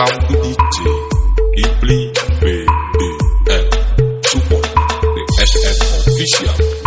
Welcome the DJ Ibli BDM Support the SM official.